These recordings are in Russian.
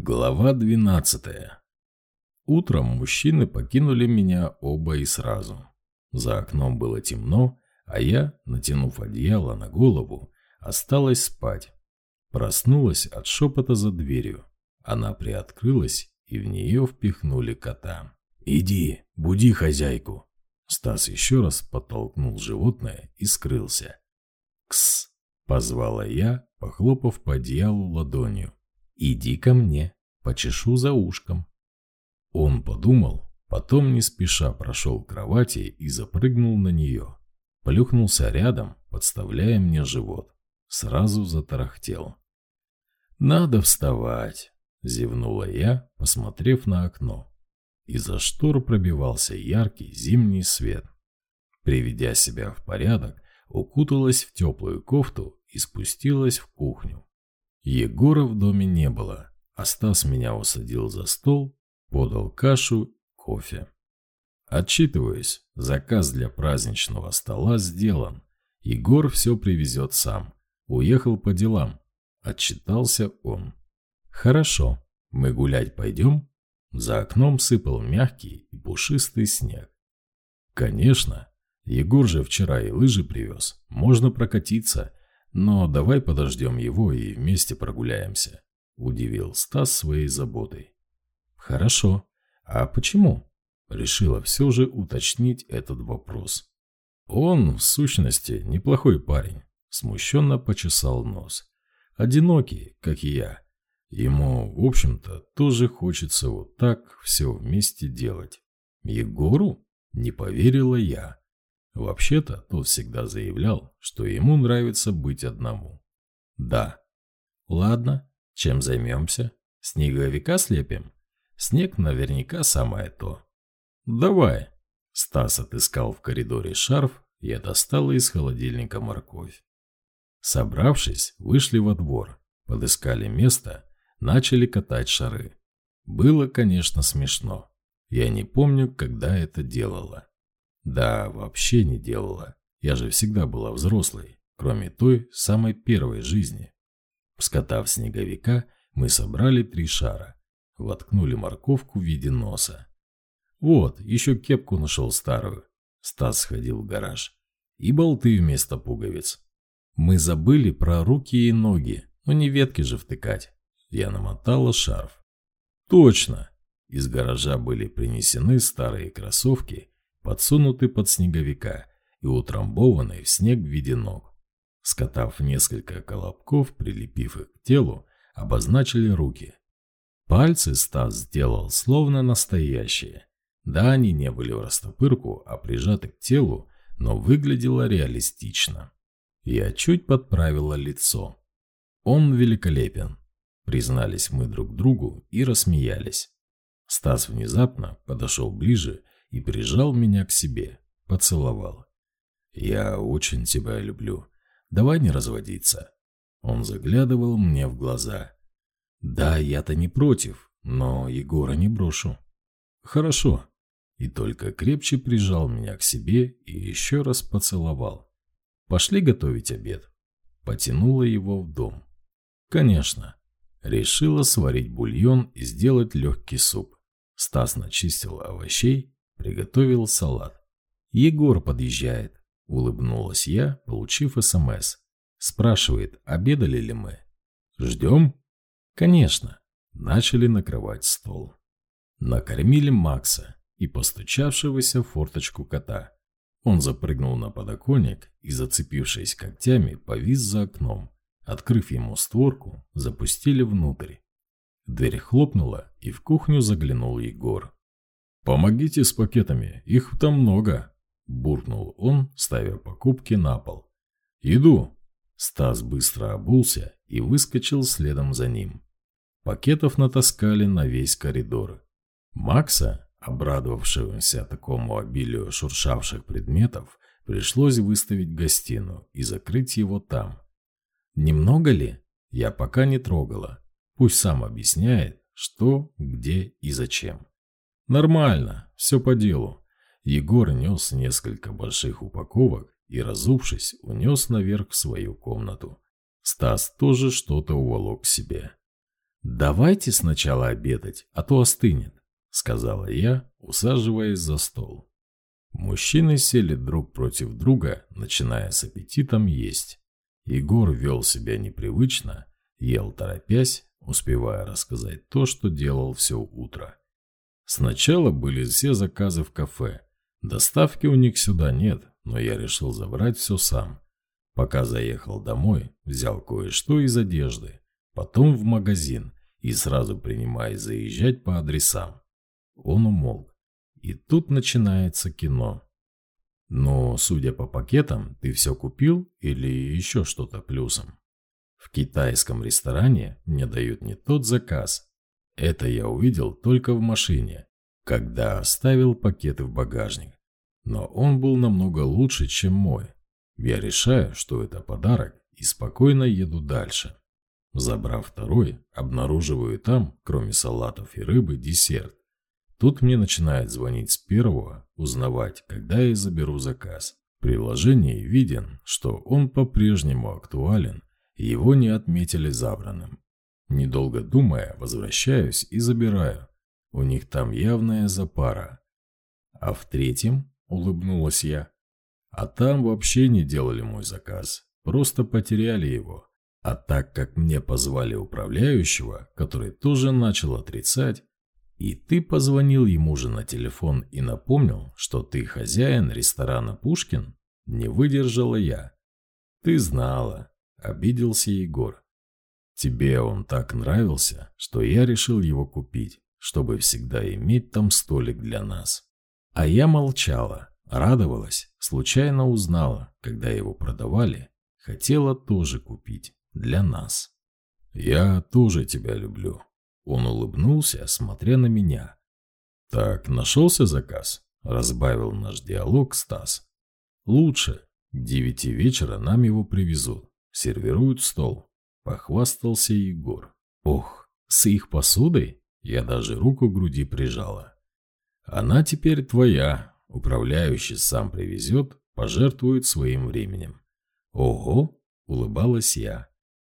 Глава 12 Утром мужчины покинули меня оба и сразу. За окном было темно, а я, натянув одеяло на голову, осталась спать. Проснулась от шепота за дверью. Она приоткрылась, и в нее впихнули кота. «Иди, буди хозяйку!» Стас еще раз подтолкнул животное и скрылся. «Кс!» – позвала я, похлопав по одеялу ладонью. «Иди ко мне, почешу за ушком». Он подумал, потом не спеша прошел к кровати и запрыгнул на нее. Плюхнулся рядом, подставляя мне живот. Сразу затарахтел. «Надо вставать», — зевнула я, посмотрев на окно. Из-за штор пробивался яркий зимний свет. Приведя себя в порядок, укуталась в теплую кофту и спустилась в кухню. Егора в доме не было, а Стас меня усадил за стол, подал кашу, кофе. Отчитываюсь, заказ для праздничного стола сделан. Егор все привезет сам. Уехал по делам. Отчитался он. Хорошо, мы гулять пойдем? За окном сыпал мягкий и пушистый снег. Конечно, Егор же вчера и лыжи привез. Можно прокатиться, но давай подождем его и вместе прогуляемся», – удивил Стас своей заботой. «Хорошо. А почему?» – решила все же уточнить этот вопрос. Он, в сущности, неплохой парень, смущенно почесал нос. Одинокий, как и я. Ему, в общем-то, тоже хочется вот так все вместе делать. Егору? Не поверила я. Вообще-то, тот всегда заявлял, что ему нравится быть одному. Да. Ладно, чем займемся? Снеговика слепим? Снег наверняка самое то. Давай. Стас отыскал в коридоре шарф, я достала из холодильника морковь. Собравшись, вышли во двор, подыскали место, начали катать шары. Было, конечно, смешно. Я не помню, когда это делала. Да, вообще не делала. Я же всегда была взрослой, кроме той самой первой жизни. Скотав снеговика, мы собрали три шара. Воткнули морковку в виде носа. Вот, еще кепку нашел старую. Стас сходил в гараж. И болты вместо пуговиц. Мы забыли про руки и ноги, но не ветки же втыкать. Я намотала шарф. Точно! Из гаража были принесены старые кроссовки подсунуты под снеговика и утрамбованы в снег в виде ног. Скотав несколько колобков, прилепив их к телу, обозначили руки. Пальцы Стас сделал словно настоящие. Да, они не были в растопырку, а прижаты к телу, но выглядело реалистично. Я чуть подправила лицо. Он великолепен. Признались мы друг другу и рассмеялись. Стас внезапно подошел ближе и прижал меня к себе, поцеловал. «Я очень тебя люблю. Давай не разводиться». Он заглядывал мне в глаза. «Да, я-то не против, но Егора не брошу». «Хорошо». И только крепче прижал меня к себе и еще раз поцеловал. «Пошли готовить обед». Потянула его в дом. «Конечно». Решила сварить бульон и сделать легкий суп. Стас начистил овощей, Приготовил салат. Егор подъезжает. Улыбнулась я, получив СМС. Спрашивает, обедали ли мы. Ждем? Конечно. Начали накрывать стол. Накормили Макса и постучавшегося в форточку кота. Он запрыгнул на подоконник и, зацепившись когтями, повис за окном. Открыв ему створку, запустили внутрь. Дверь хлопнула, и в кухню заглянул Егор. «Помогите с пакетами, их там много», – буркнул он, ставя покупки на пол. «Иду». Стас быстро обулся и выскочил следом за ним. Пакетов натаскали на весь коридор. Макса, обрадовавшегося такому обилию шуршавших предметов, пришлось выставить гостиную и закрыть его там. Немного ли? Я пока не трогала. Пусть сам объясняет, что, где и зачем. Нормально, все по делу. Егор нес несколько больших упаковок и, разувшись, унес наверх в свою комнату. Стас тоже что-то уволок себе. «Давайте сначала обедать, а то остынет», — сказала я, усаживаясь за стол. Мужчины сели друг против друга, начиная с аппетитом есть. Егор вел себя непривычно, ел торопясь, успевая рассказать то, что делал все утро. Сначала были все заказы в кафе. Доставки у них сюда нет, но я решил забрать все сам. Пока заехал домой, взял кое-что из одежды, потом в магазин и сразу принимаясь заезжать по адресам. Он умолк. И тут начинается кино. Но, судя по пакетам, ты все купил или еще что-то плюсом? В китайском ресторане мне дают не тот заказ. Это я увидел только в машине, когда оставил пакеты в багажник. Но он был намного лучше, чем мой. Я решаю, что это подарок, и спокойно еду дальше. Забрав второй, обнаруживаю там, кроме салатов и рыбы, десерт. Тут мне начинает звонить с первого, узнавать, когда я заберу заказ. В приложении виден, что он по-прежнему актуален, его не отметили забранным. Недолго думая, возвращаюсь и забираю. У них там явная запара. А в третьем, улыбнулась я, а там вообще не делали мой заказ, просто потеряли его. А так как мне позвали управляющего, который тоже начал отрицать, и ты позвонил ему же на телефон и напомнил, что ты хозяин ресторана «Пушкин»? Не выдержала я. Ты знала. Обиделся Егор. Тебе он так нравился, что я решил его купить, чтобы всегда иметь там столик для нас. А я молчала, радовалась, случайно узнала, когда его продавали, хотела тоже купить для нас. Я тоже тебя люблю, он улыбнулся, смотря на меня. «Так, нашелся заказ?» – разбавил наш диалог Стас. «Лучше. К девяти вечера нам его привезут. Сервируют стол». Похвастался Егор. «Ох, с их посудой?» Я даже руку к груди прижала. «Она теперь твоя. Управляющий сам привезет, пожертвует своим временем». «Ого!» – улыбалась я.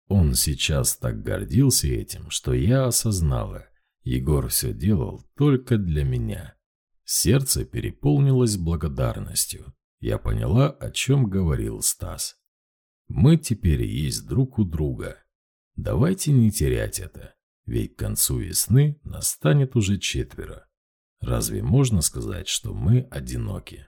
Он сейчас так гордился этим, что я осознала. Егор все делал только для меня. Сердце переполнилось благодарностью. Я поняла, о чем говорил Стас. Мы теперь есть друг у друга. Давайте не терять это, ведь к концу весны настанет уже четверо. Разве можно сказать, что мы одиноки?